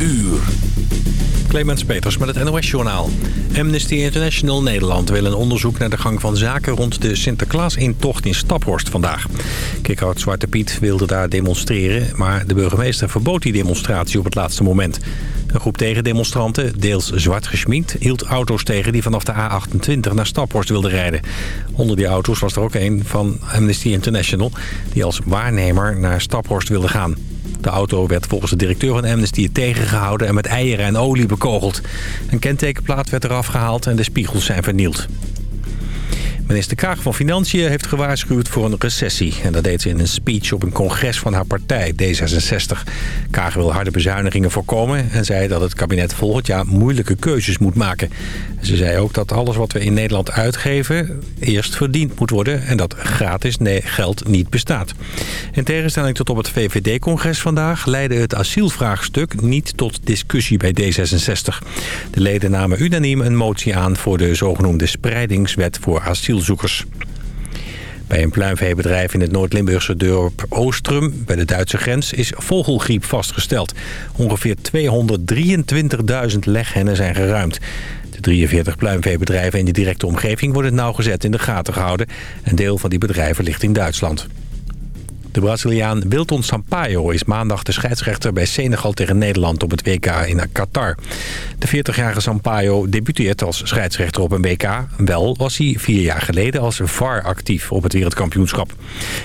uur. Clemens Peters met het NOS-journaal. Amnesty International Nederland wil een onderzoek naar de gang van zaken... rond de Sinterklaas-intocht in Staphorst vandaag. Kikhout Zwarte Piet wilde daar demonstreren... maar de burgemeester verbood die demonstratie op het laatste moment. Een groep tegendemonstranten, deels zwart geschminkt... hield auto's tegen die vanaf de A28 naar Staphorst wilden rijden. Onder die auto's was er ook een van Amnesty International... die als waarnemer naar Staphorst wilde gaan. De auto werd volgens de directeur van Amnesty tegengehouden en met eieren en olie bekogeld. Een kentekenplaat werd eraf gehaald en de spiegels zijn vernield. Minister Kaag van Financiën heeft gewaarschuwd voor een recessie. En dat deed ze in een speech op een congres van haar partij, D66. Kaag wil harde bezuinigingen voorkomen... en zei dat het kabinet volgend jaar moeilijke keuzes moet maken. Ze zei ook dat alles wat we in Nederland uitgeven... eerst verdiend moet worden en dat gratis geld niet bestaat. In tegenstelling tot op het VVD-congres vandaag... leidde het asielvraagstuk niet tot discussie bij D66. De leden namen unaniem een motie aan... voor de zogenoemde spreidingswet voor asiel bij een pluimveebedrijf in het Noord-Limburgse dorp Oostrum, bij de Duitse grens, is vogelgriep vastgesteld. Ongeveer 223.000 leghennen zijn geruimd. De 43 pluimveebedrijven in de directe omgeving worden nauwgezet in de gaten gehouden. Een deel van die bedrijven ligt in Duitsland. De Braziliaan Wilton Sampaio is maandag de scheidsrechter bij Senegal tegen Nederland op het WK in Qatar. De 40-jarige Sampaio debuteert als scheidsrechter op een WK. Wel was hij vier jaar geleden als VAR actief op het wereldkampioenschap.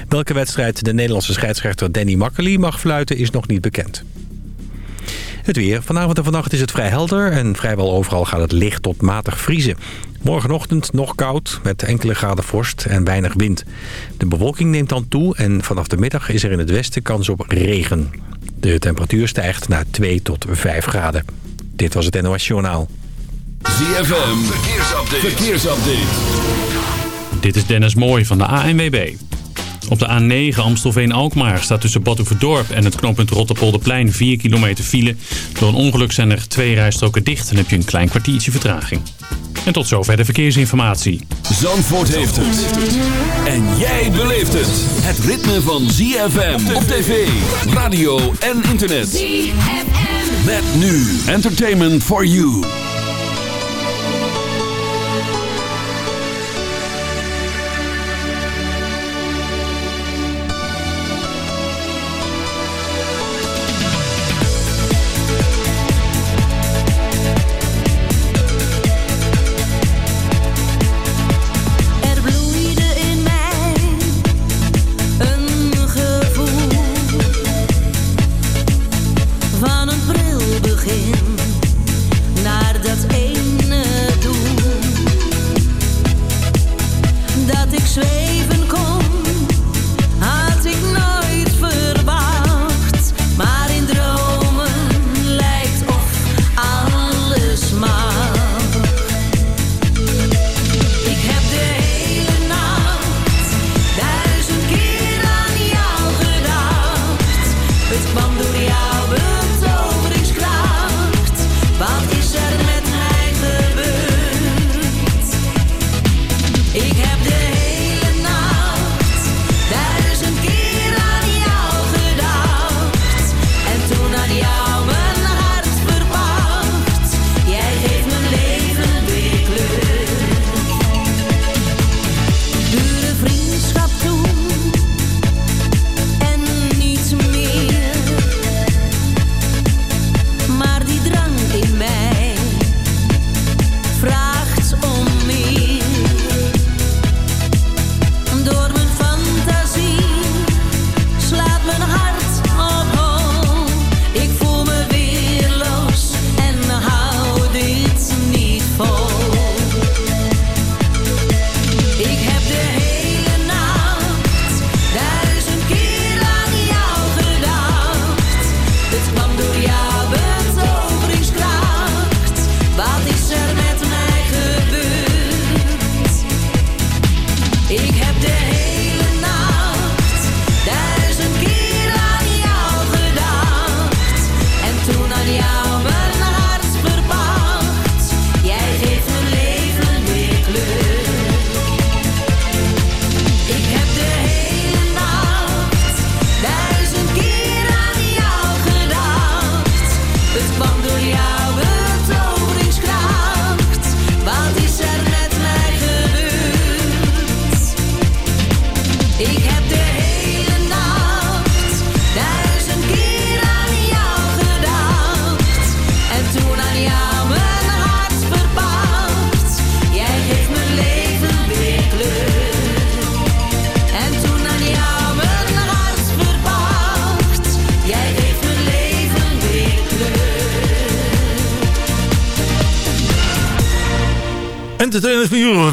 Welke wedstrijd de Nederlandse scheidsrechter Danny Makkely mag fluiten is nog niet bekend. Het weer. Vanavond en vannacht is het vrij helder en vrijwel overal gaat het licht tot matig vriezen. Morgenochtend nog koud met enkele graden vorst en weinig wind. De bewolking neemt dan toe en vanaf de middag is er in het westen kans op regen. De temperatuur stijgt naar 2 tot 5 graden. Dit was het NOS Journaal. ZFM. Verkeersupdate. Verkeersupdate. Dit is Dennis Mooij van de ANWB. Op de A9 Amstelveen-Alkmaar staat tussen Badhoevedorp en het knooppunt Rotterpolderplein 4 kilometer file. Door een ongeluk zijn er twee rijstroken dicht en heb je een klein kwartiertje vertraging. En tot zover de verkeersinformatie. Zandvoort heeft het. En jij beleeft het. Het ritme van ZFM op tv, radio en internet. ZFM. Met nu Entertainment for You.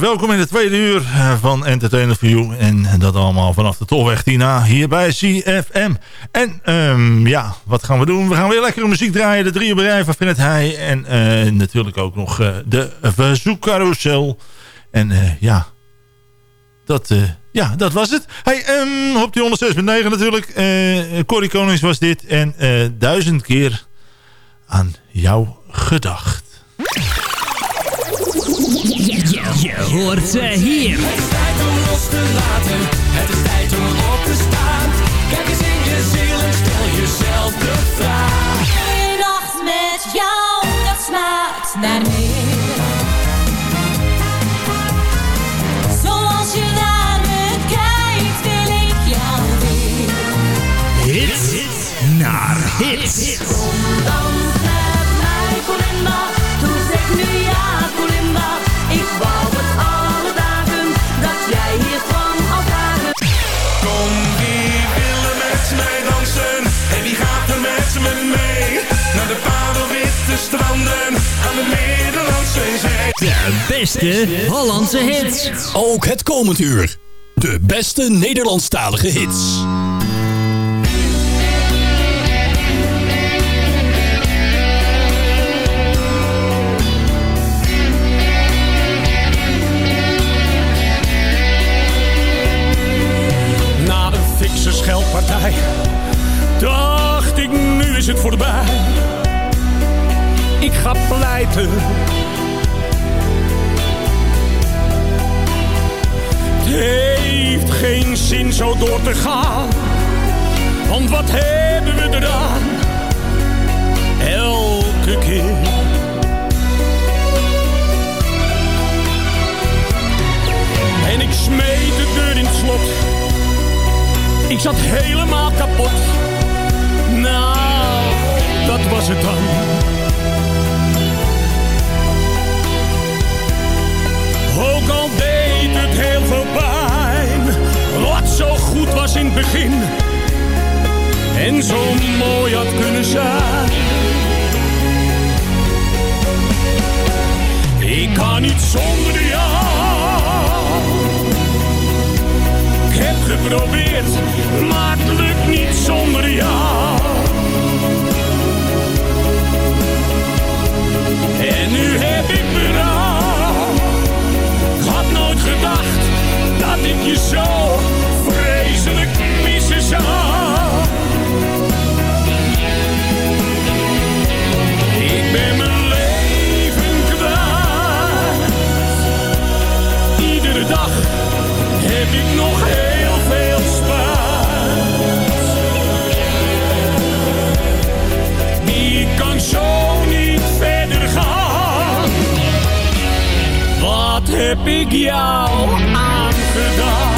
Welkom in het tweede uur eh, van Entertainment for You. En dat allemaal vanaf de Tolweg Tina hier bij CFM. En um, ja, wat gaan we doen? We gaan weer lekkere muziek draaien. De drie bedrijven van Vinnet Hij. En uh, natuurlijk ook nog uh, de verzoekcarousel. En ja, dat, ja, dat was het. Hey, um, op die 106.9 natuurlijk. Corrie Konings was dit. En duizend keer aan jou gedacht. Je hoort ze hier. Het is tijd om los te laten. Het is tijd om op te staan. Kijk eens in je ziel en stel jezelf de vraag. Een nacht met jou, dat smaakt naar meer. Zoals je naar me kijkt, wil ik jou weer. Hits naar hits. Kom stranden aan de Nederlandse zee. De beste Hollandse hits. Ook het komend uur. De beste Nederlandstalige hits. Na de fikse scheldpartij dacht ik, nu is het voorbij. Ik ga pleiten. Het heeft geen zin zo door te gaan. Want wat hebben we eraan? Elke keer. En ik smeet de deur in het slot. Ik zat helemaal kapot. En zo mooi had kunnen zijn. Ik kan niet zonder jou. Ik heb geprobeerd, maar heb ik jou aangedaan?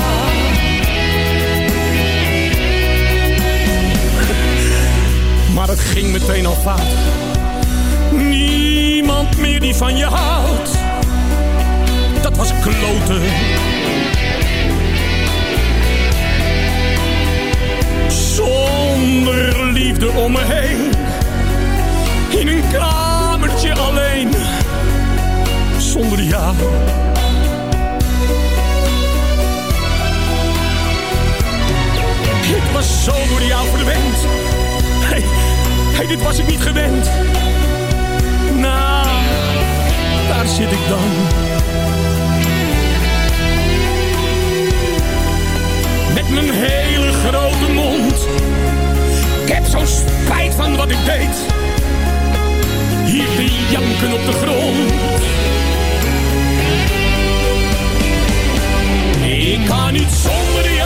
Maar het ging meteen al fout. Niemand meer die van je houdt. Dat was kloten. Zonder liefde om me heen. In een kamertje alleen. Zonder jou. Zo door jou verwend. Hey, hey, dit was ik niet gewend. Nou, daar zit ik dan. Met mijn hele grote mond. Ik heb zo'n spijt van wat ik deed. Hier te janken op de grond. Ik kan niet zonder jou.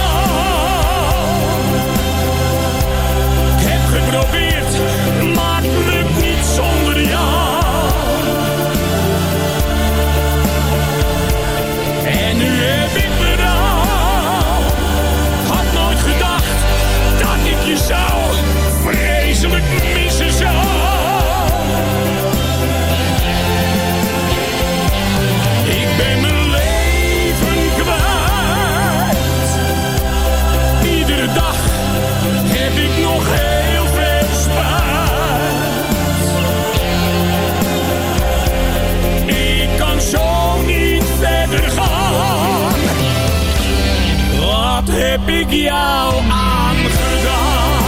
jou aangedaan.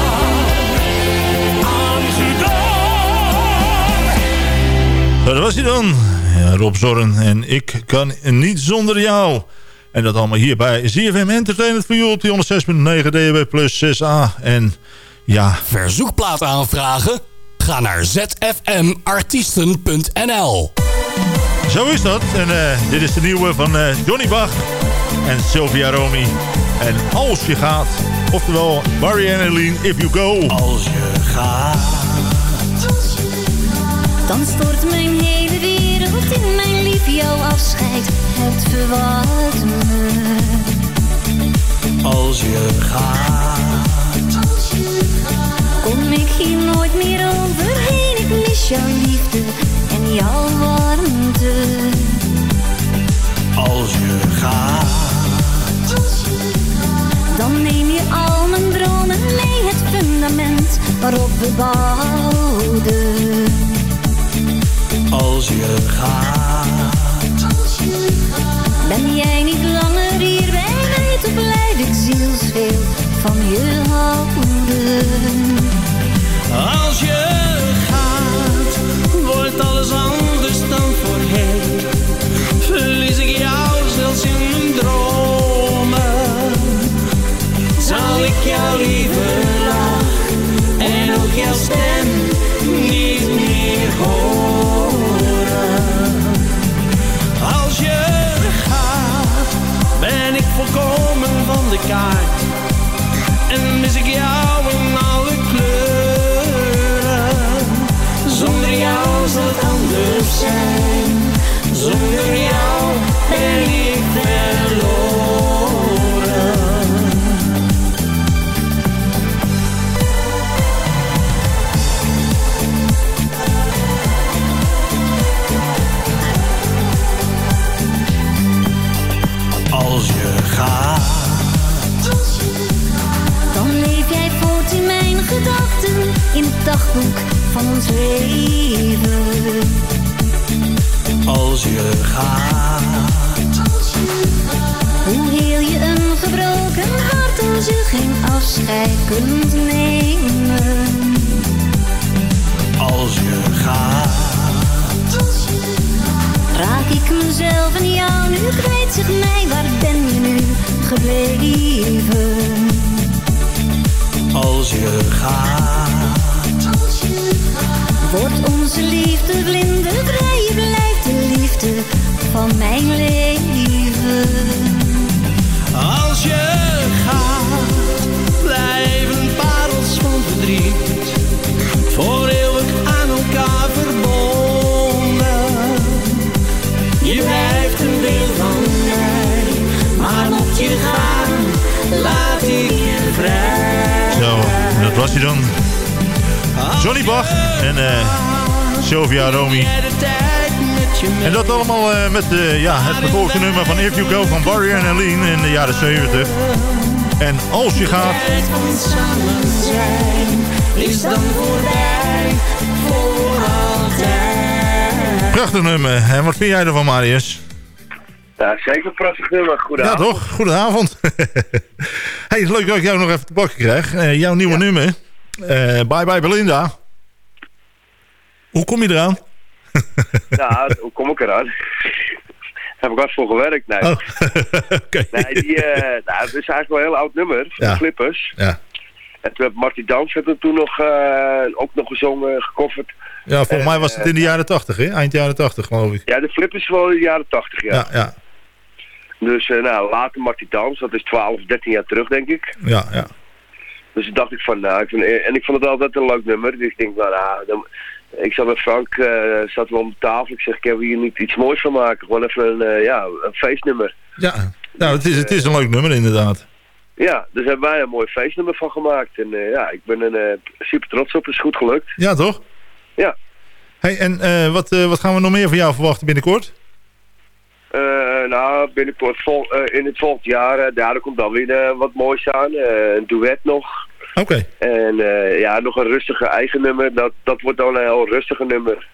Aangedaan. Dat was hij dan. Ja, Rob Zorren en ik kan niet zonder jou. En dat allemaal hier bij ZFM Entertainment voor jou op die 106.9 DW plus 6A. En ja... Verzoekplaat aanvragen? Ga naar zfmartiesten.nl Zo is dat. En eh, dit is de nieuwe van eh, Johnny Bach en Sylvia Romy. En als je gaat, oftewel Barry en Eileen, If You Go. Als je gaat, Dan stort mijn hele wereld in mijn lief jouw afscheid. Het verwacht me. als je gaat, Kom ik hier nooit meer overheen. Ik mis jouw liefde en jouw warmte. als je gaat, Dan neem je al mijn dromen mee. Het fundament waarop we bouwden. als je gaat, Ben jij niet langer hier bij mij, toch blijf ik zielsveel van je houden. als je jouw lieve dagboek van ons leven. als je gaat, Hoe heel je een gebroken hart als je geen afscheid kunt nemen. als je gaat, Raak ik mezelf en jou nu kwijt, zeg mij waar ben je nu gebleven? als je gaat, Wordt onze liefde vlindervrij, je blijft de liefde van mijn leven. als je gaat, blijven parels van verdriet voor eeuwig aan elkaar verbonden. Je blijft een deel van mij, maar mocht je gaan, laat ik je vrij. Zo, dat was hij dan. Johnny Bach en eh, Sylvia Romy. En dat allemaal eh, met eh, ja, het vervolgde nummer van If You Go van Barry en Eileen in de jaren 70. En als je gaat, is dan voorbij voor altijd. prachtig nummer. En wat vind jij ervan, Marius? Ja, zeker een prachtig nummer. Ja, Goedenavond. toch? Goedenavond. hey, leuk dat ik jou nog even te pakken krijg. Jouw nieuwe nummer. Eh, bye Bye Belinda. Hoe kom je eraan? Ja, hoe kom ik eraan? Daar heb ik hard voor gewerkt. Nee, Oh, oké. nee die, eh, nou, het is eigenlijk wel een heel oud nummer. Van Ja. de Flippers. Ja. En toen heb Marty Dans heeft het toen nog, eh, ook nog gezongen, gecoverd. ja, volgens mij was het in de jaren 80, hè? Eind jaren 80, geloof ik. Ja, de Flippers wel in de jaren 80, ja. Ja, ja, Dus eh, nou, later Marty Dans, dat is 12, 13 jaar terug, denk ik. ja. ja. Dus toen dacht ik van, nou, ik vind, en ik vond het altijd een leuk nummer. Dus ik denk, nou, nou dan, ik zat met Frank, eh zaten we om de tafel. Ik zeg, ik heb hier niet iets moois van maken. Gewoon even een, eh, ja, een feestnummer. ja. Nou, het is, het is een leuk nummer, inderdaad. Ja, dus hebben wij een mooi feestnummer van gemaakt. En eh, ja, ik ben er super trots op. Het is goed gelukt. Ja, toch? Ja. Hey, en wat, wat gaan we nog meer van jou verwachten binnenkort? Eh, nou, binnenkort vol, eh, in het volgend jaar, eh, daar komt dan weer wat moois aan. Een duet nog. Oké. En ja, nog een rustige eigen nummer. Dat, dat wordt dan een heel rustige nummer.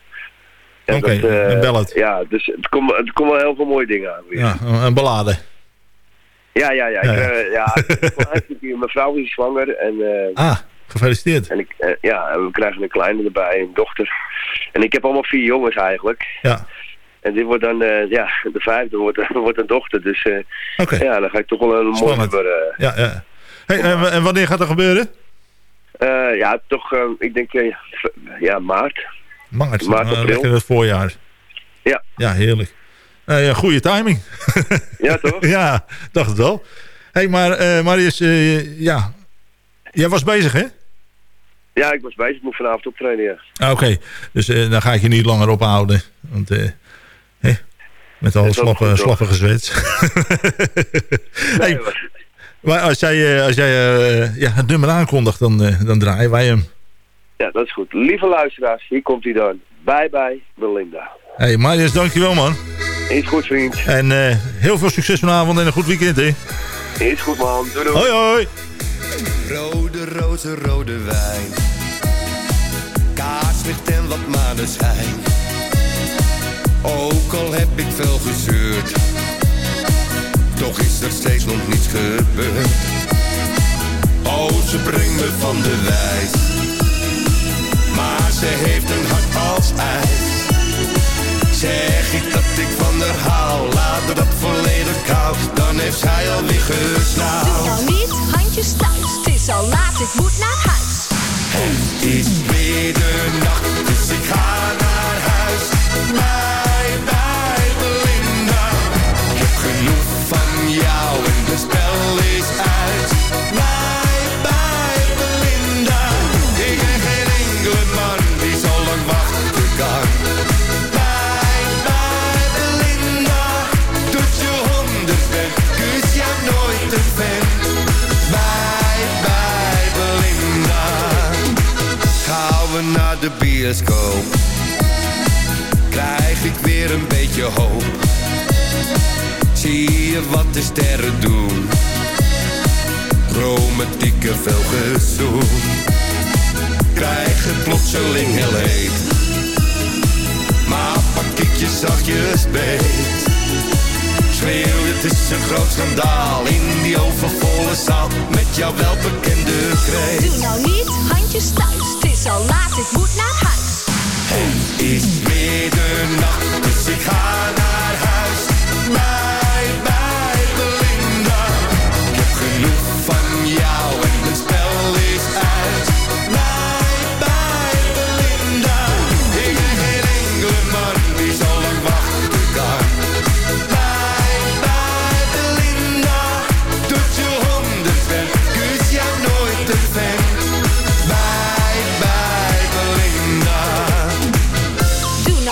En Oké, eh, een ballad. Ja, dus het komt het komt wel heel veel mooie dingen aan. weer. Ja, een, ballade. Ja, ja, ja. Ja, ja. ja, ik- eigenlijk, mijn vrouw is zwanger en Ah, Gefeliciteerd. En ik, ja, we krijgen een kleine erbij, een dochter. En ik heb allemaal vier jongens eigenlijk. Ja. En dit wordt dan, eh, ja, de vijfde wordt, wordt een dochter. Dus Oké. ja, dan ga ik toch wel een mooi nummer... Ja, ja. Hey, en, wanneer gaat dat gebeuren? eh, ja, toch, ik denk, ja, maart. Maart. Maart, april. lekker het voorjaar. Ja. Ja, heerlijk. Ja, goede timing. Ja, toch? ja, dacht het wel. hey, maar Marius, ja. Jij was bezig, hè? Ja, ik was bezig. Ik moet vanavond optreden, ja. Ah, Oké, dus dan ga ik je niet langer ophouden. Want, eh, hè, met al Dat is ook slappe, slappe gezwets. hey, maar als jij, eh, als jij eh, ja, het nummer aankondigt, dan, eh, dan draaien wij hem. Ja, dat is goed. Lieve luisteraars, hier komt hij dan. Bye bye, Belinda. hey, Marius, dankjewel man. Is goed, vriend. En eh, heel veel succes vanavond en een goed weekend, hè. Is goed, man. Doei, doei. Hoi, hoi. Rode rozen, rode wijn. Kaarslicht en wat maneschijn. Ook al heb ik veel gezeurd. Toch is er steeds nog niets gebeurd. Oh, ze brengt me van de wijs. Maar ze heeft een hart als ijs. Zeg ik dat ik van haar hou, laat dat volledig koud. Dan heeft zij alweer gesnauwd. Doe nou niet, handjes thuis. Het is al laat, ik moet naar huis. Het is weer Krijg ik weer een beetje hoop. Zie je wat de sterren doen? Romantieke gezoen Krijg het plotseling heel heet. Maar pak ik je zachtjes beet. Schreeuw, het is een groot schandaal. In die overvolle zaal Met jouw welbekende kreet. Doe nou niet, handjes thuis. Het is al laat, ik moet naar huis. Het is weer de nacht, dus ik ga naar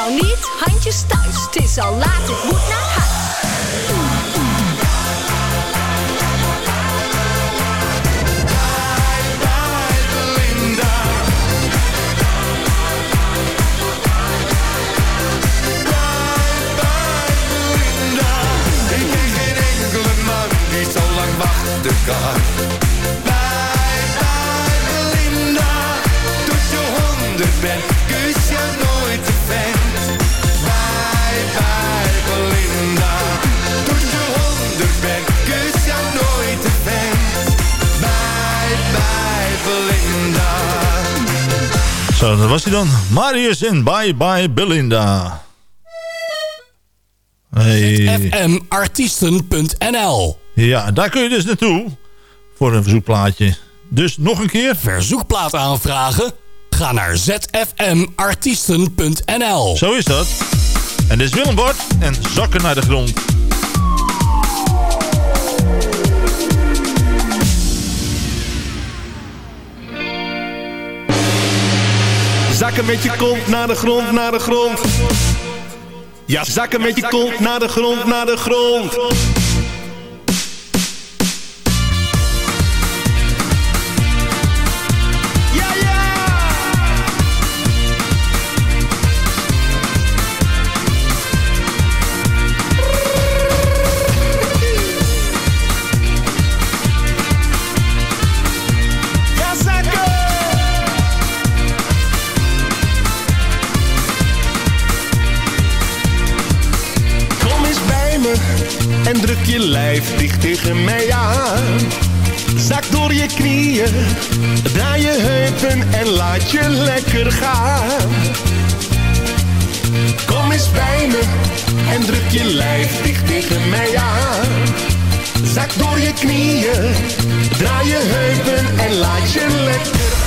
nou niet, handjes thuis. Het is al laat, ik moet naar huis. Ik ben geen enkele man die zo lang wachten kan. Zo, dat was hij dan. Marius en Bye Bye Belinda. Hey. fmartiesten.nl Ja, daar kun je dus naartoe. Voor een verzoekplaatje. Dus nog een keer. Verzoekplaat aanvragen? Ga naar zfmartiesten.nl Zo is dat. En dit is Willem Bart en zakken naar de grond. Zakken met je kont naar de grond, naar de grond. Ja, zakken met je kont naar de grond, naar de grond. En druk je lijf dicht tegen mij aan. Zak door je knieën, draai je heupen en laat je lekker gaan. Kom eens bij me en druk je lijf dicht tegen mij aan. Zak door je knieën, draai je heupen en laat je lekker gaan.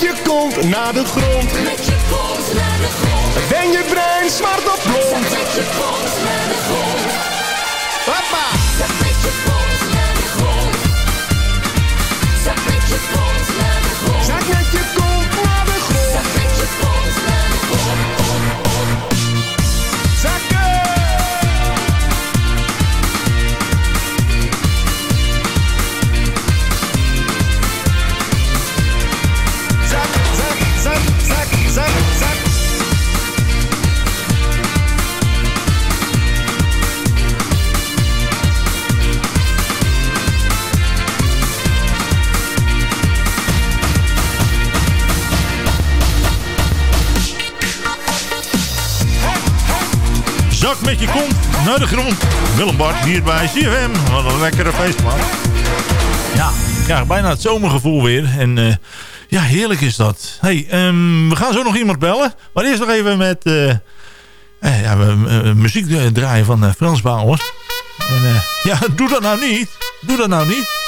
Met je kont naar de grond. Met je kont naar de grond. Ben je brein zwart of blond? Met je kont naar de grond. Je kont naar de grond. Willem Bart hier bij CFM. Wat een lekkere feestman. Ja, ik krijg bijna het zomergevoel weer. En eh, ja, heerlijk is dat. hey, ehm, we gaan zo nog iemand bellen. Maar eerst nog even met eh, eh, ja, muziek draaien van Frans Bauer. En ja, doe dat nou niet. Doe dat nou niet.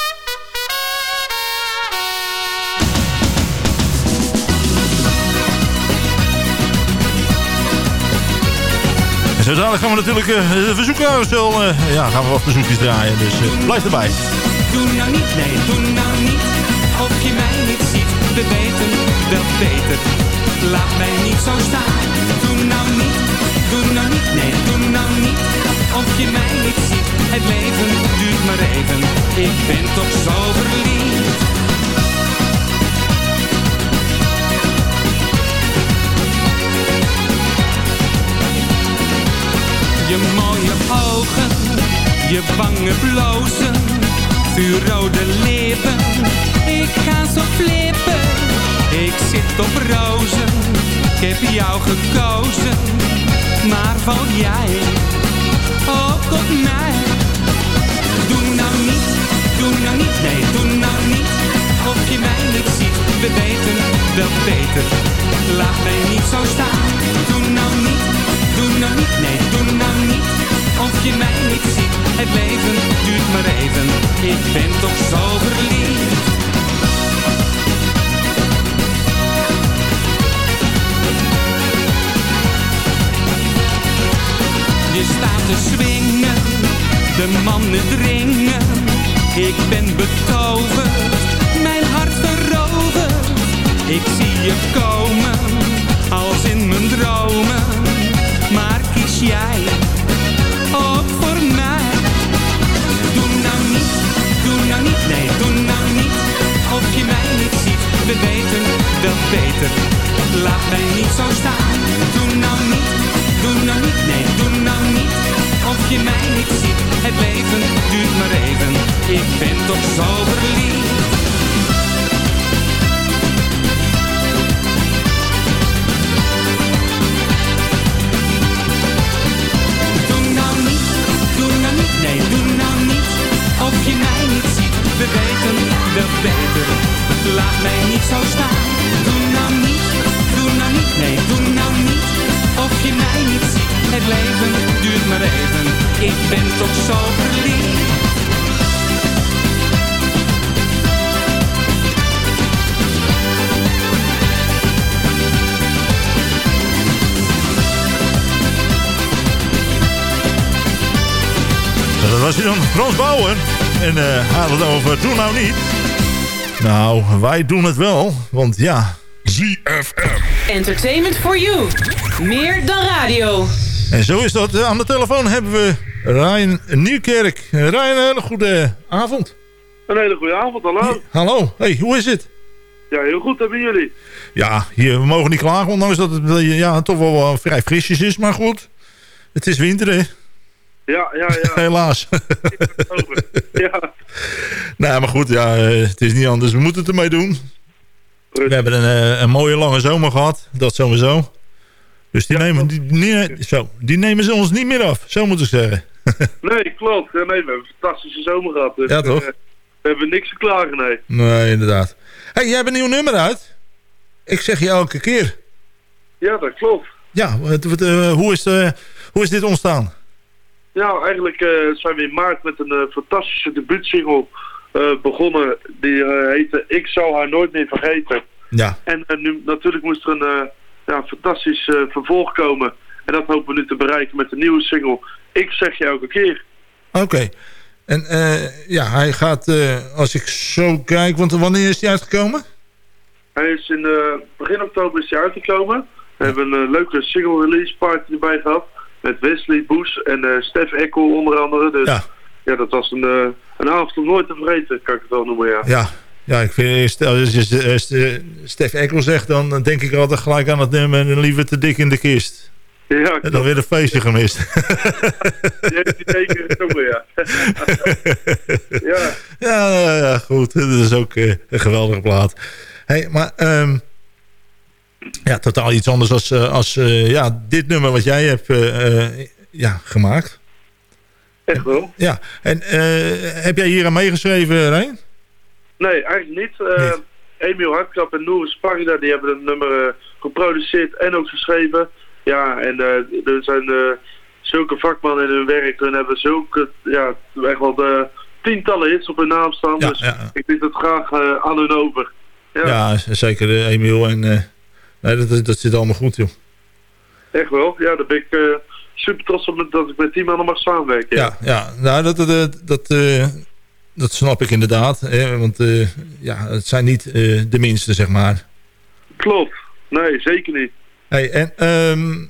En zo gaan we natuurlijk eh, de verzoekcarousel... eh, ja, gaan we wat verzoekjes draaien. Dus eh, blijf erbij. Doe nou niet, nee, doe nou niet. Of je mij niet ziet, we weten wel beter. Laat mij niet zo staan. Doe nou niet, doe nou niet, nee, doe nou niet. Of je mij niet ziet, het leven duurt maar even. Ik ben toch zo verliefd Je mooie ogen, je wangen blozen, vuurrode lippen. Ik ga zo flippen, ik zit op rozen. Ik heb jou gekozen, maar val jij ook op mij? Doe nou niet, doe nou niet, nee, doe nou niet. Of je mij niet ziet, we weten wel beter. Laat mij niet zo staan, doe nou niet, doe nou niet, nee, doe nou niet. Of je mij niet ziet, het leven duurt maar even. Ik ben toch zo verliefd. Je staat te swingen, de mannen dringen. Ik ben betoverd, mijn hart veroverd. Ik zie je komen, als in mijn dromen. Maar Frans Bauer. En eh hij had het over Doe nou niet. Nou, wij doen het wel, want ja... ZFM. Entertainment for you. Meer dan radio. En zo is dat. Aan de telefoon hebben we Ryan Nieuwkerk. Ryan, een hele goede avond. Een hele goede avond, hallo. Hallo, hey, hoe is het? Ja, heel goed hebben jullie. Ja, hier, we mogen niet klagen, ondanks dat het eh, ja, toch wel eh, vrij frisjes is. Maar goed, het is winter, hè? Ja, ja, ja. Helaas. ja. Nou, maar goed, ja, eh, het is niet anders. We moeten het ermee doen. We hebben een, eh, een mooie lange zomer gehad, dat sowieso. Dus die, nemen, die, die- zo, die nemen ze ons niet meer af, zo moet ik zeggen. Nee, klopt. Nee, we hebben een fantastische zomer gehad. Dus, Ja, toch? eh, we hebben niks te klagen, nee. Nee, inderdaad. hey, jij hebt een nieuw nummer uit. Ik zeg je elke keer. Ja, dat klopt. Ja, eh, hoe, is, eh, hoe is dit ontstaan? Ja, eigenlijk eh, zijn we in maart met een eh, fantastische debuutsingle eh, begonnen. Die heette Ik zou haar nooit meer vergeten. Ja. En nu natuurlijk moest er een ja, fantastisch vervolg komen. En dat hopen we nu te bereiken met de nieuwe single. Ik zeg je elke keer. Oké. En ja, hij gaat, als ik zo kijk, want wanneer is hij uitgekomen? Hij is in begin oktober is hij uitgekomen. We hebben een leuke single release party erbij gehad. Met Wesley Boes en eh Stef Eckel onder andere. Dus Ja. ja, dat was een, eh, een avond om nooit te vergeten, kan ik het wel noemen, ja. Ja, ja ik vind eerst, als je eh, St- Stef Eckel zegt, dan denk ik altijd gelijk aan het nummer en liever te dik in de kist. Ja, En dan weer een feestje gemist. Zeker ja. ja. Ja, goed. Dat is ook eh, een geweldige plaat. Hey, maar ehm, ja, totaal iets anders als, eh, als eh, ja, dit nummer wat jij hebt eh, ja, gemaakt. Echt wel? Ja, en heb jij hier aan meegeschreven, Rijn? Nee, eigenlijk niet. Eh Emiel Hartkrap en Noor Sparida, die hebben het nummer geproduceerd en ook geschreven. Ja, en er zijn zulke vakmannen in hun werk. En hebben zulke, ja, echt wel de tientallen hits op hun naam staan. Ja, dus ja. ik vind het graag aan hun over. Ja, Ja, zeker eh, Emiel. En, nee, dat, zit allemaal goed, joh. echt wel. Ja, daar ben ik eh, super trots op dat ik met die mannen mag samenwerken. Ja, ja nou, dat, dat, dat, eh, dat snap ik inderdaad. Hè, want eh, ja, het zijn niet de minste, zeg maar. Klopt. Nee, zeker niet. Hey, en ehm,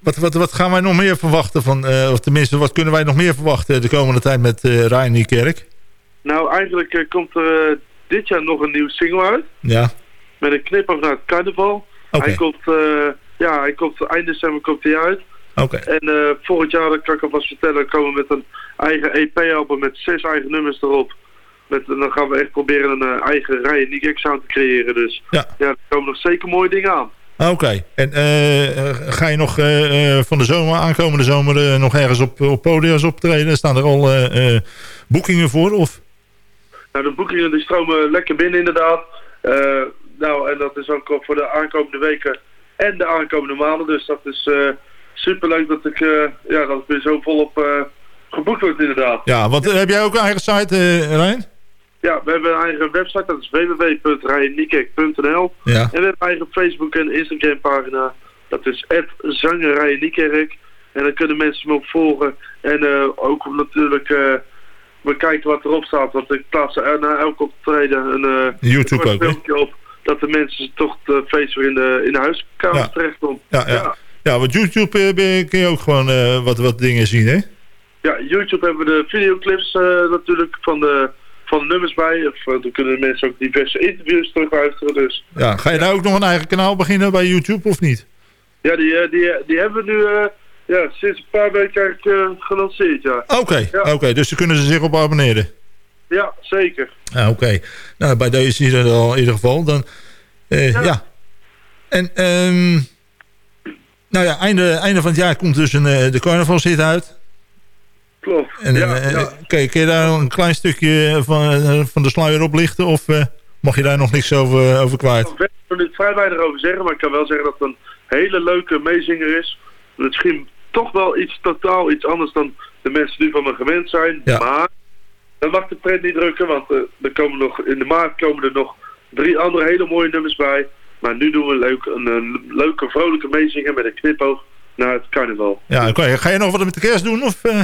wat, wat, wat gaan wij nog meer verwachten? Van, of tenminste, wat kunnen wij nog meer verwachten de komende tijd met eh Ryan Niekerk? Nou, eigenlijk komt er dit jaar nog een nieuwe single uit. Ja, Met een knipoog naar het carnaval. Hij komt, eh, ja, hij komt eind december komt hij uit. oké. En eh volgend jaar, dat kan ik alvast vertellen, komen we met een eigen EP-album met zes eigen nummers erop. Met, en dan gaan we echt proberen een eh, eigen Ryan Nick sound te creëren. Dus Ja. ja, er komen nog zeker mooie dingen aan. Oké. En ga je nog van de zomer, aankomende zomer, nog ergens op, op podiums optreden? Staan er al boekingen voor? Of? Nou, de boekingen die stromen lekker binnen inderdaad. Nou, en dat is ook voor de aankomende weken en de aankomende maanden. Dus dat is eh superleuk dat ik, eh, ja, dat ik weer zo volop eh geboekt word inderdaad. Ja, want heb jij ook een eigen site, eh Rijn? Ja, we hebben een eigen website, dat is www.rijniekek.nl. Ja. En we hebben een eigen Facebook en Instagram pagina. Dat is @zangerrijniekerk. En daar kunnen mensen me op volgen. En ook natuurlijk bekijken wat erop staat. Want ik plaats er na elke optreden een YouTube hè? filmpje op. Dat de mensen toch de feest weer in de, in de huiskamer Ja. terechtkomt. Ja, ja. ja. want YouTube eh, kun je ook gewoon eh, wat, wat dingen zien, hè? Ja, YouTube hebben we de videoclips eh, natuurlijk van de, van de nummers bij. Of, dan kunnen mensen ook diverse interviews terugluisteren. Dus Ja. Ga je daar ook nog een eigen kanaal beginnen bij YouTube of niet? Ja, die, die, die hebben we nu ja, sinds een paar weken eigenlijk gelanceerd, ja. Oké, oké, dus daar kunnen ze zich op abonneren. Ja, zeker. Ja, oké. Nou, bij deze hier al in ieder geval. Dan, eh, ja. En, ehm, nou ja, einde, einde van het jaar komt dus een, eh, de carnavalshit uit. Klopt. En, ja, eh, ja. Kun, kun je daar een klein stukje van, van de sluier oplichten? Of mag je daar nog niks over, over kwijt? Ik wil er vrij weinig over zeggen, maar ik kan wel zeggen dat het een hele leuke meezinger is. Misschien toch wel iets totaal iets anders dan de mensen die van me gewend zijn. Ja. Maar dat mag de pret niet drukken, want eh, er komen nog, in de maart komen er nog drie andere hele mooie nummers bij. Maar nu doen we leuk, een, een leuke, vrolijke meezinger met een knipoog naar het carnaval. Ja, oké. Ga je nog wat met de kerst doen? Of, eh?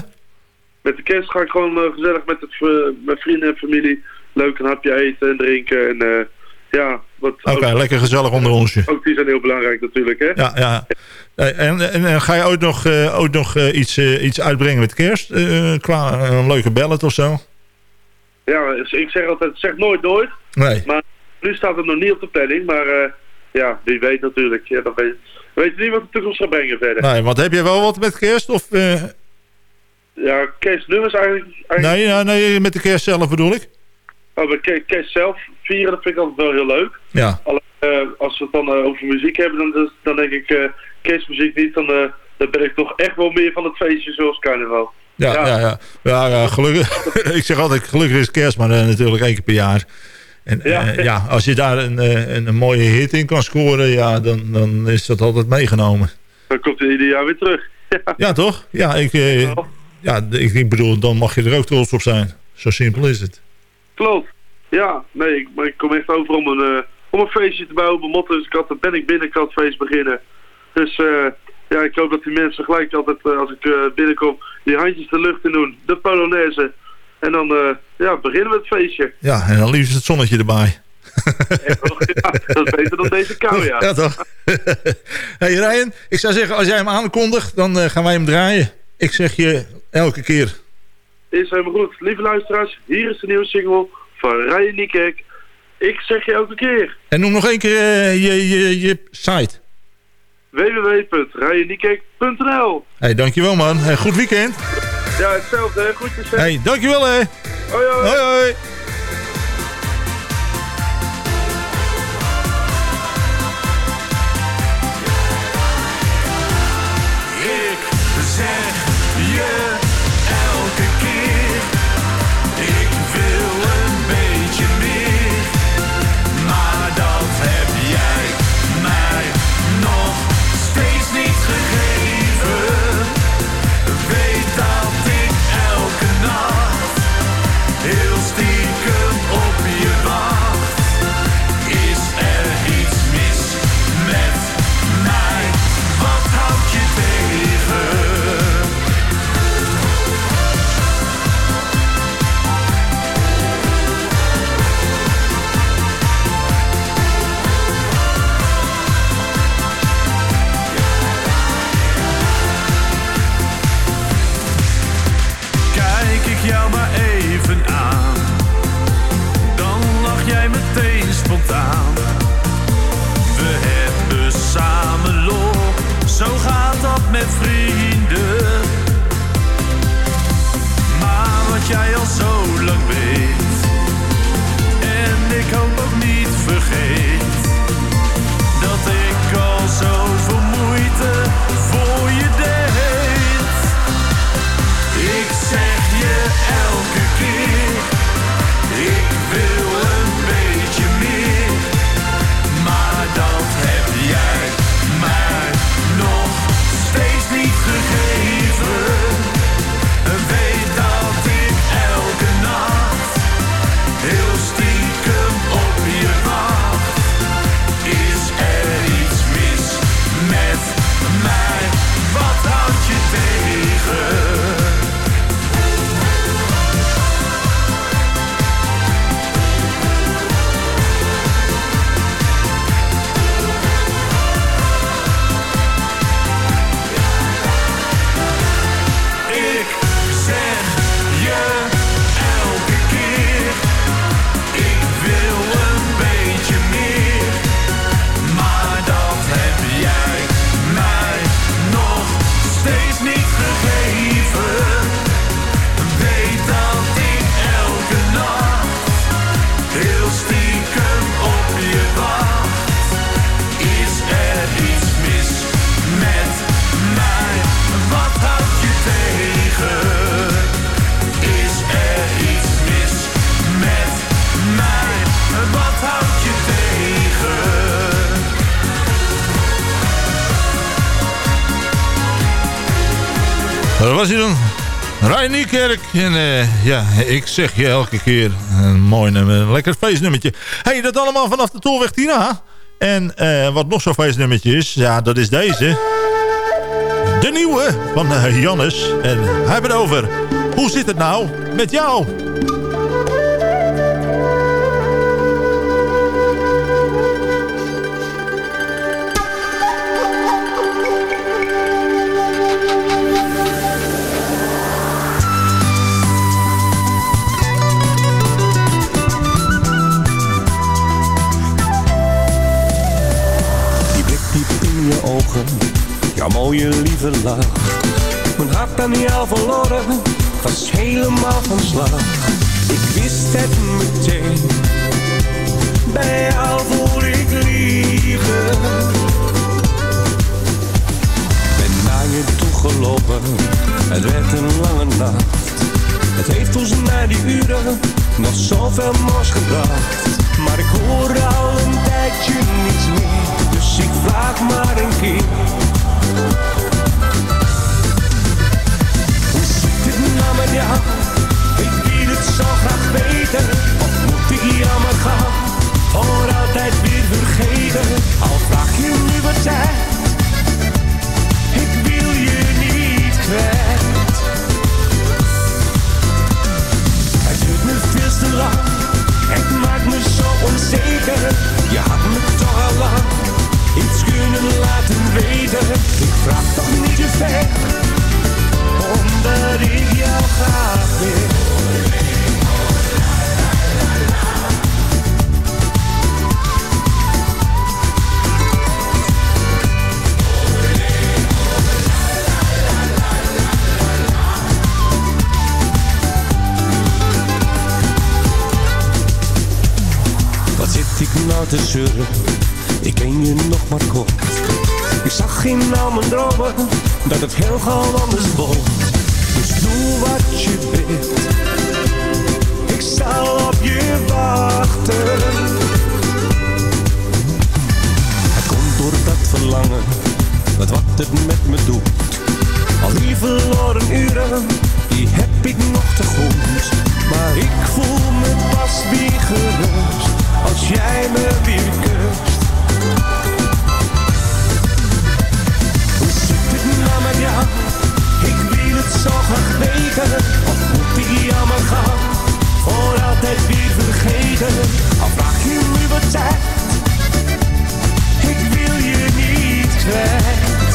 Met de kerst ga ik gewoon eh, gezellig met, het, met vrienden en familie leuk een hapje eten en drinken. En ja, wat... Oké, lekker gezellig onder onsje. Ook die zijn heel belangrijk natuurlijk, hè? Ja, ja. En, en, en ga je ooit nog, ooit nog iets, iets uitbrengen met kerst? Qua een leuke ballet of zo? Ja, ik zeg altijd, zeg nooit nooit. Nee. Maar nu staat het nog niet op de planning, maar eh, ja, wie weet natuurlijk. Ja, dan weet, weet je niet wat de toekomst gaat brengen verder. Nee, want heb je wel wat met kerst? Of, eh, Ja, Kees Nummers eigenlijk... eigenlijk nee, ja, nee, met de kerst zelf bedoel ik. Oh, Kees, Kees zelf vieren, dat vind ik altijd wel heel leuk. Ja. Alleen, eh, als we het dan over muziek hebben, dan, dan denk ik kerstmuziek niet. Dan, dan ben ik toch echt wel meer van het feestje zoals carnaval. Ja, ja, ja. ja, ja, gelukkig. ik zeg altijd, gelukkig is kerst, maar eh, natuurlijk één keer per jaar. En Ja. ja, ja als je daar een, eh, een, een mooie hit in kan scoren, ja, dan, dan is dat altijd meegenomen. Dan komt hij ieder jaar weer terug. Ja, toch? Ja, ik, eh, ja, ik, ik bedoel, dan mag je er ook trots op zijn. Zo simpel is het. Klopt. Ja, nee, ik, maar ik kom echt over om een, eh, om een feestje te bouwen op een motto. Dus ik had, ben ik binnen, ik kan het feest beginnen. Dus eh, ja, ik hoop dat die mensen gelijk altijd, eh, als ik eh, binnenkom, die handjes de lucht in doen. De Polonaise. En dan eh, ja, beginnen we het feestje. Ja, en dan liefst het zonnetje erbij. ja, dat is beter dan deze kou, ja. Ja, toch? hey Ryan, ik zou zeggen, als jij hem aankondigt, dan gaan wij hem draaien. Ik zeg je elke keer. Is helemaal goed. Lieve luisteraars, hier is de nieuwe single van Ryan Niekerk. Ik zeg je elke keer. En noem nog één keer je, je, je site. www.ryanniekerk.nl Hey, dankjewel man. Hey, goed weekend. Ja, hetzelfde. hè. Groetjes. hè. Hey, dankjewel hè. Hoi, hoi. Hoi, hoi. Vrienden. Maar wat jij al zo En eh, ja, ik zeg je elke keer een mooi nummer. Een lekker feestnummertje. hey, dat allemaal vanaf de Tolweg Tina. En eh, wat nog zo'n feestnummertje is, ja, dat is deze. De nieuwe van eh, Jannes. En heeft het over. Hoe zit het nou met jou? Mooie lieve lach. Mijn hart aan jou verloren, was helemaal van slag. Ik wist het meteen, bij jou voel ik liefde. Ben naar je toegelopen, het werd een lange nacht. Het heeft ons na die uren nog zoveel moois gebracht. Maar ik hoor al een tijdje niets meer, dus ik vraag maar een keer. Hoe zit het nou met jou? Ik wil het zo graag weten. Of moet ik jammer gaan, voor altijd weer vergeten? Al vraag je nu wat tijd, ik wil je niet kwijt. Het duurt me veel te lang, het maakt me zo onzeker. Je had me toch al lang laten weten. Ik vraag toch niet te ver, omdat ik jou graag wil. Wat zit ik nou te? Ik ken je nog maar kort. Ik zag in al mijn dromen dat het heel gauw anders wordt. Dus doe wat je wilt. Ik zal op je wachten. Het komt door dat verlangen, dat wat het met me doet. Al die verloren uren, die heb ik nog te goed. Maar ik voel me pas weer gerust, als jij me weer kust. Hoe zit het nou met jou? Ik wil het zo graag weten. Of moet ik jammer gaan, voor altijd weer vergeten? Al vraag je nu wat tijd, ik wil je niet kwijt.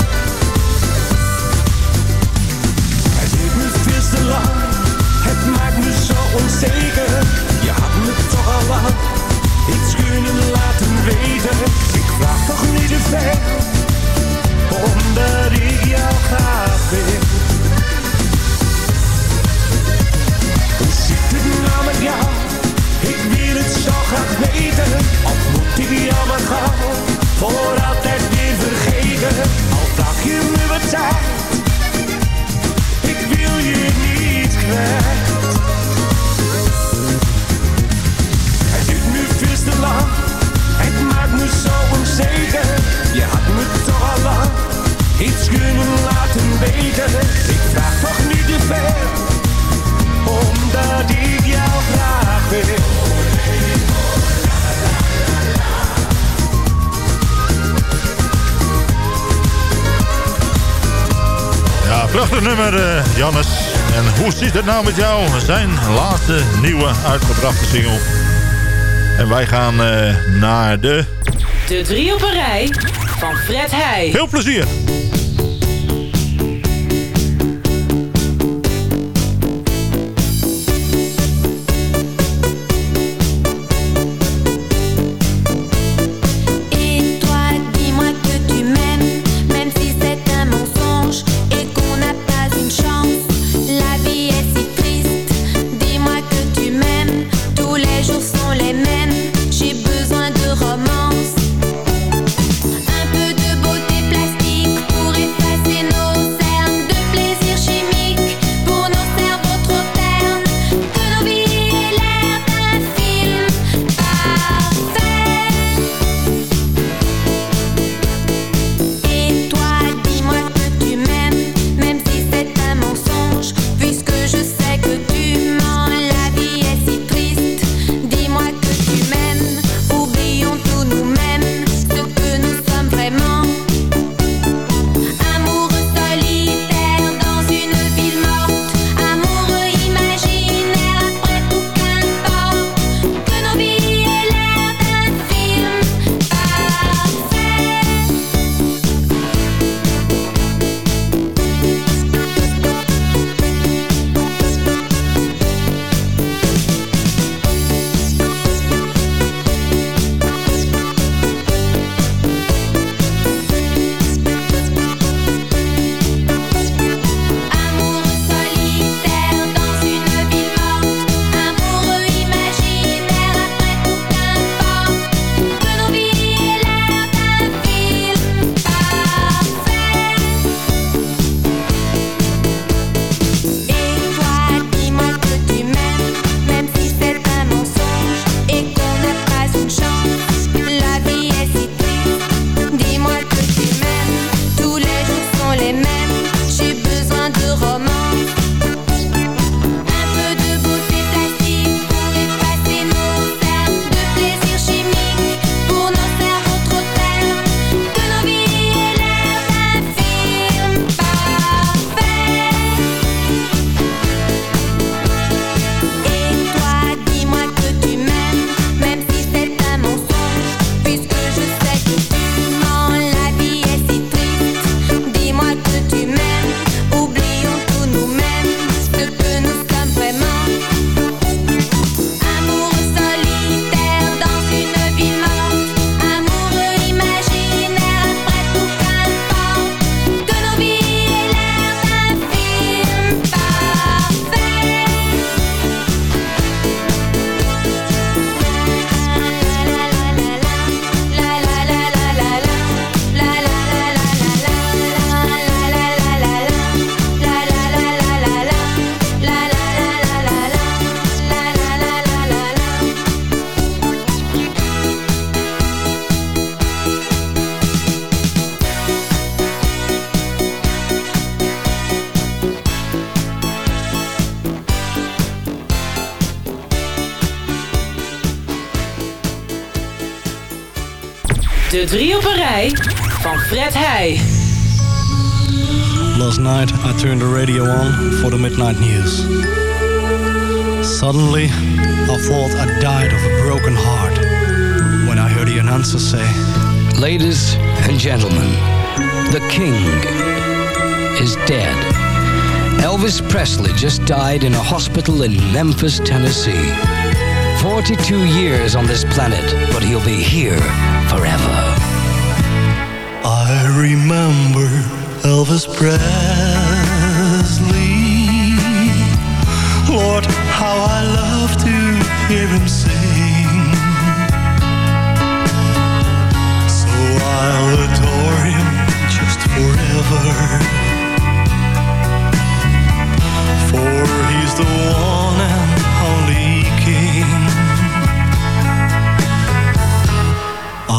Het duurt me veel te lang, het maakt me zo onzeker. Je had me toch al lang kunnen laten weten. Ik vraag toch niet te ver, omdat ik jou graag wil. Hoe zit het nou met jou? Ik wil het zo graag weten. Of moet ik jou maar gauw voor altijd weer vergeten? Al vraag je me wat tijd, ik wil je niet kwijt. Veel het maakt me zo onzeker. Je had me toch al lang iets kunnen laten weten. Ik vraag toch niet te ver, omdat ik jou graag wil. Ja, prachtig nummer, eh, Jannes. En hoe zit het nou met jou? Zijn laatste nieuwe uitgebrachte single. En wij gaan eh, naar de... De drie op een rij van Fred Heij. Veel plezier! De drie op een rij van Fred Heij. Last night I turned the radio on for the midnight news. Suddenly I thought I died of a broken heart when I heard the announcer say, Ladies and gentlemen, the king is dead. Elvis Presley just died in a hospital in Memphis, Tennessee. 42 years on this planet, but he'll be here forever. I remember Elvis Presley. Lord, how I love to hear him sing. So I'll adore him just forever. For he's the one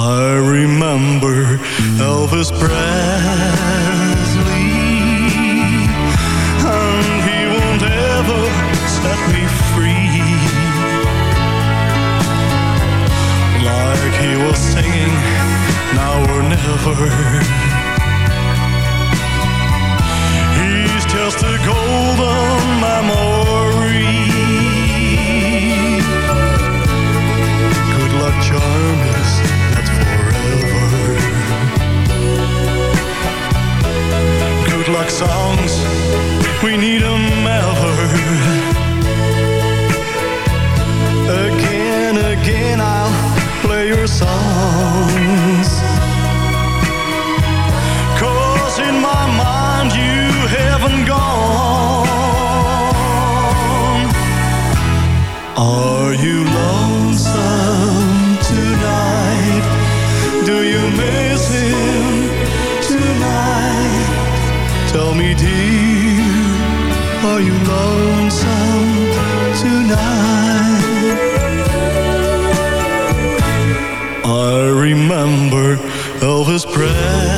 I remember Elvis Presley, and he won't ever set me free. Like he was singing, now or never. He's just a golden memory. Good songs, we need 'em ever. Again, again, I'll play your songs. Cause in my mind you haven't gone. Are you lonesome are you lonesome tonight? I remember Elvis Presley.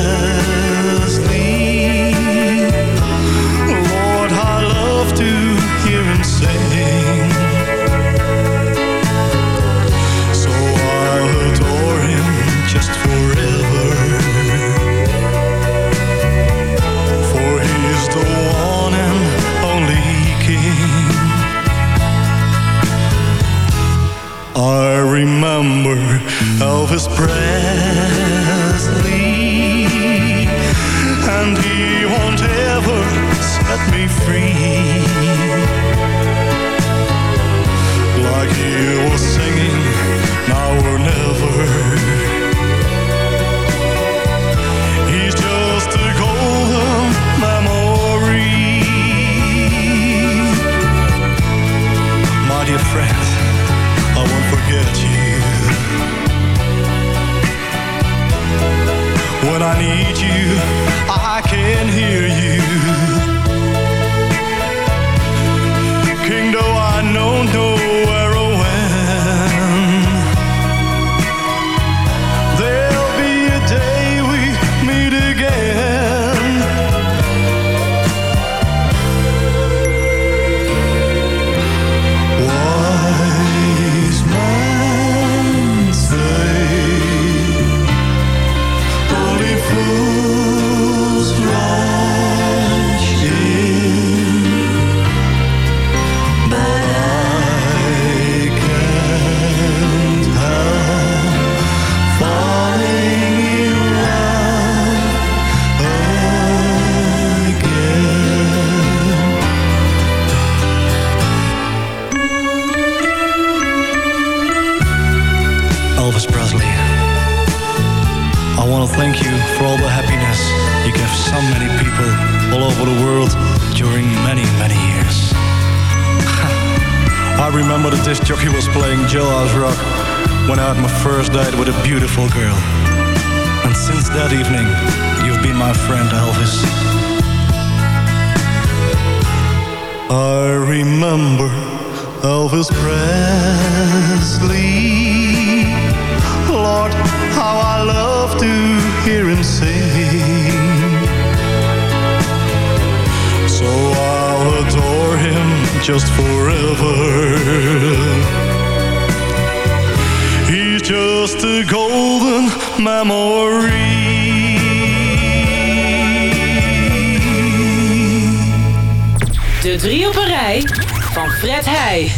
Elvis Presley. I want to thank you for all the happiness you gave so many people all over the world during many, many years. I remember that this jockey was playing Jailhouse Rock when I had my first date with a beautiful girl. And since that evening, you've been my friend, Elvis. I remember Elvis Presley. Lord, how I love to hear him sing. So I'll adore him just forever. He's just a golden memory. De drie op een rij van Fred Heij.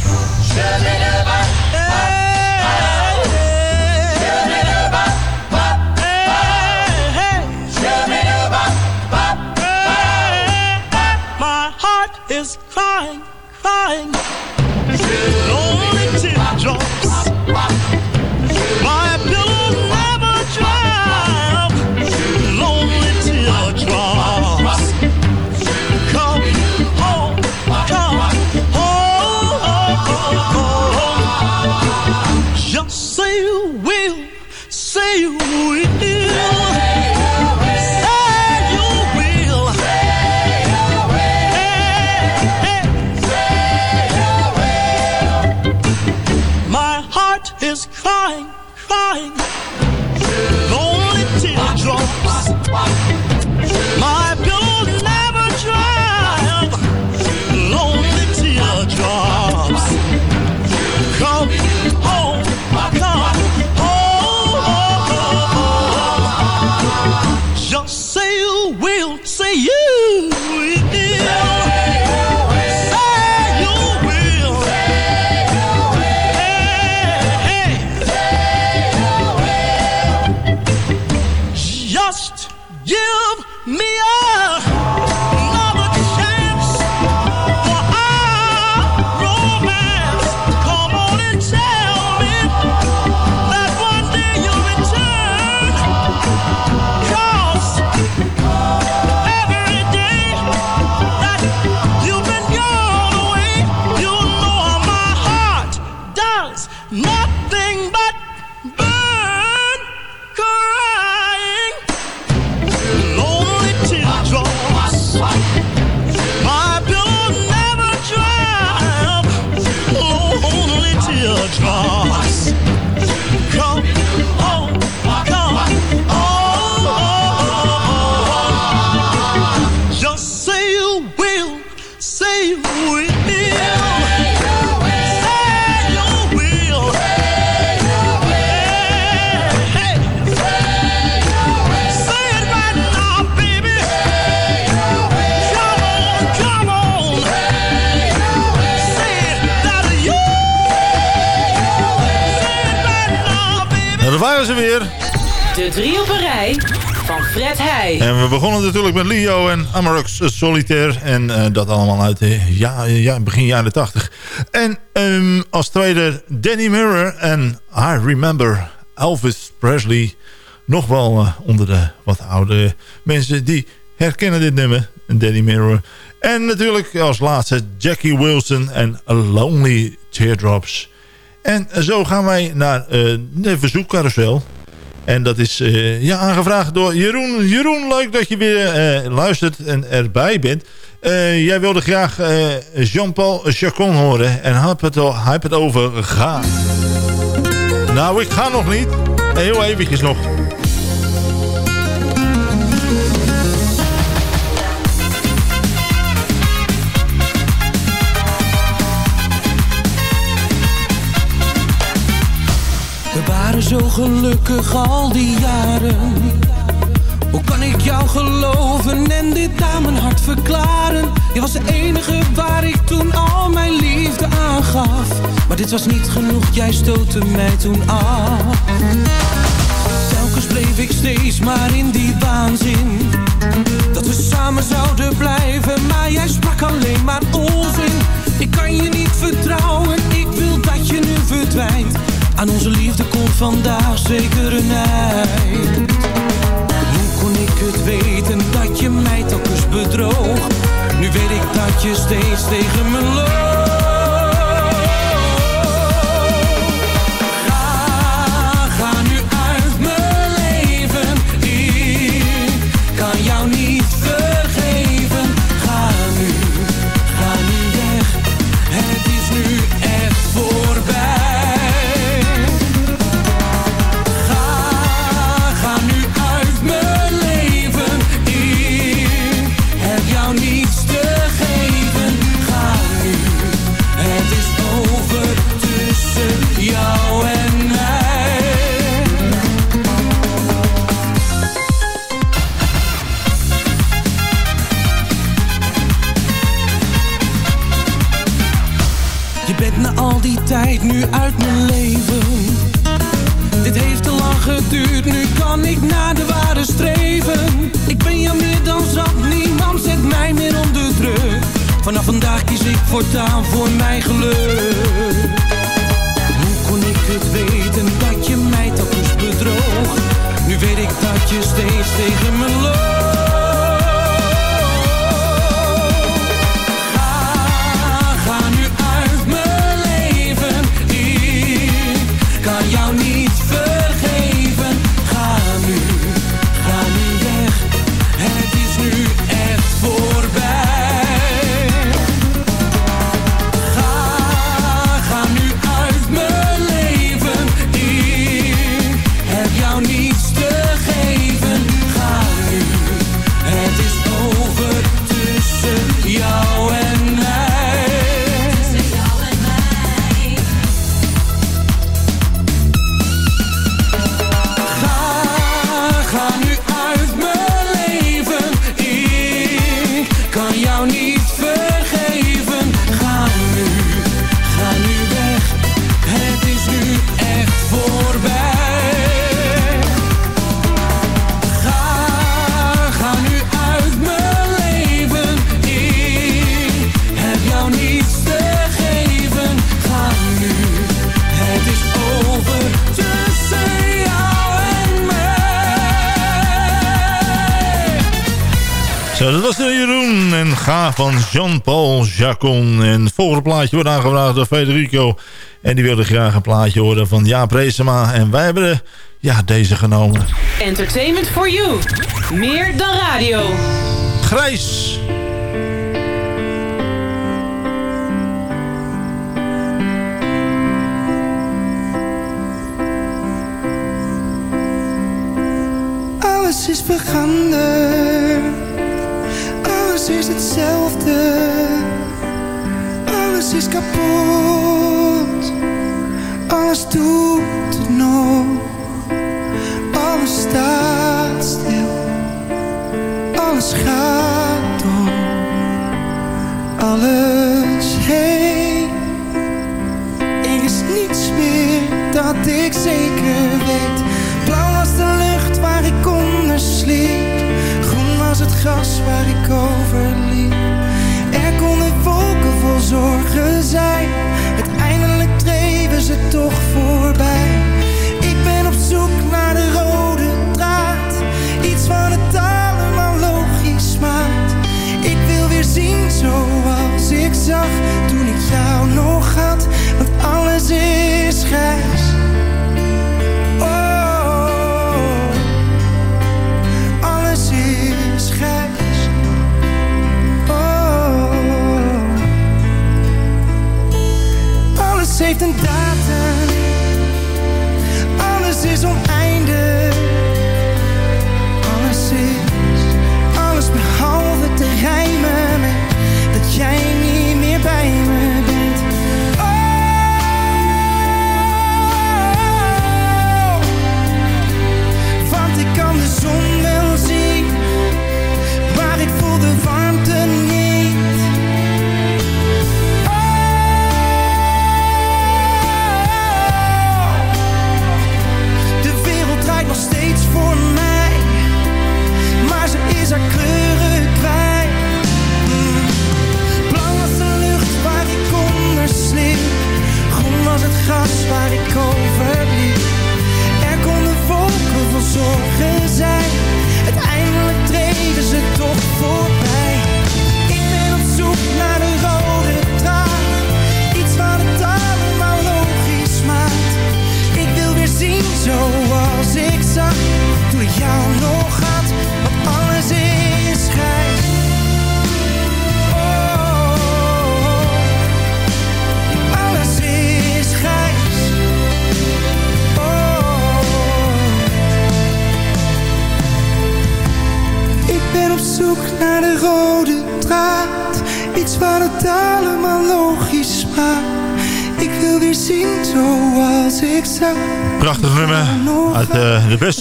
Leo en Amarok Solitaire. En eh, dat allemaal uit ja, ja, begin jaren 80. En ehm, als tweede Danny Mirror en I Remember Elvis Presley. Nog wel eh, onder de wat oude mensen die herkennen dit nummer. Danny Mirror. En natuurlijk als laatste Jackie Wilson en Lonely Teardrops. En zo gaan wij naar eh, de verzoekcarousel. En dat is eh, ja, aangevraagd door Jeroen. Jeroen, leuk dat je weer eh, luistert en erbij bent. Eh, jij wilde graag Jean-Paul Chacon horen. En heeft het, het over ga. Nou, ik ga nog niet. Heel eventjes nog. Waren zo gelukkig al die jaren. Hoe kan ik jou geloven en dit aan mijn hart verklaren? Je was de enige waar ik toen al mijn liefde aan gaf. Maar dit was niet genoeg, jij stootte mij toen af. Telkens bleef ik steeds maar in die waanzin. Dat we samen zouden blijven, maar jij sprak alleen maar onzin. Ik kan je niet vertrouwen, ik wil dat je nu verdwijnt. Aan onze liefde komt vandaag zeker een eind. Hoe kon ik het weten dat je mij telkens bedroog? Nu weet ik dat je steeds tegen me loopt. Dat was de Jeroen en Ga van Jean-Paul Jacon. En het volgende plaatje wordt aangevraagd door Federico. En die wilde graag een plaatje horen van Jaap Reesema. En wij hebben ja, deze genomen. Entertainment for you. Meer dan radio. Grijs. Alles is veranderd is hetzelfde. Alles is kapot. Alles doet het nog. Alles staat stil. Alles gaat door. Alles heen. Er is niets meer dat ik zeker weet. Blauw was de lucht waar ik onder sliep gras waar ik over liep. Er konden wolken vol zorgen zijn. Uiteindelijk dreven ze toch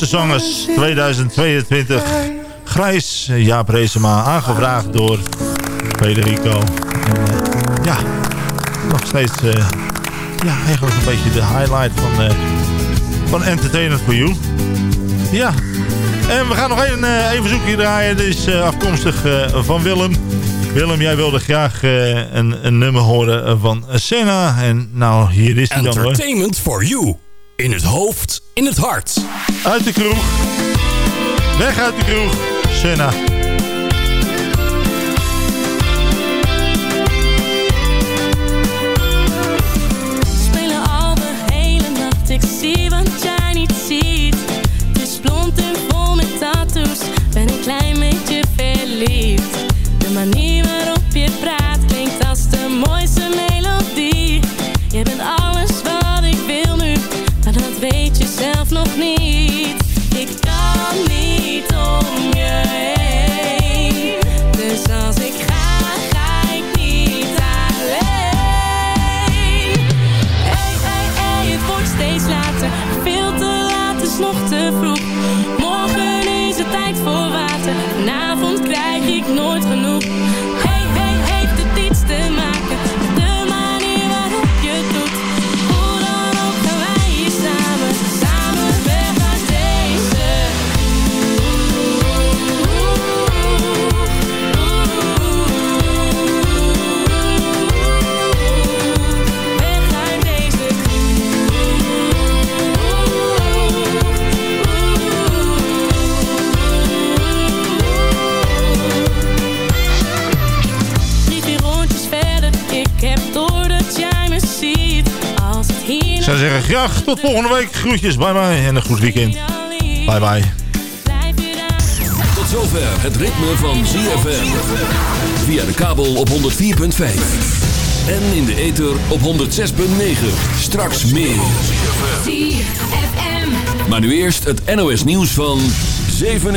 De Zangers 2022. Grijs Jaap Reesema, aangevraagd door Federico. Eh, ja, nog steeds eh, ja, eigenlijk een beetje de highlight van, eh, van Entertainment for You. Ja, en we gaan nog even een draaien. Dit is afkomstig van Willem. Willem, jij wilde graag een, een, nummer horen van Senna. En nou, hier is hij dan weer. Entertainment for You. In het hoofd in het hart. Uit de kroeg. Weg uit de kroeg. Senna. spelen al de hele nacht. Ik zie graag tot volgende week. Groetjes, bye bye en een goed weekend. Bye bye. Tot zover het ritme van ZFM. Via de kabel op 104.5. En in de ether op 106.9. Straks meer. Maar nu eerst het NOS nieuws van 7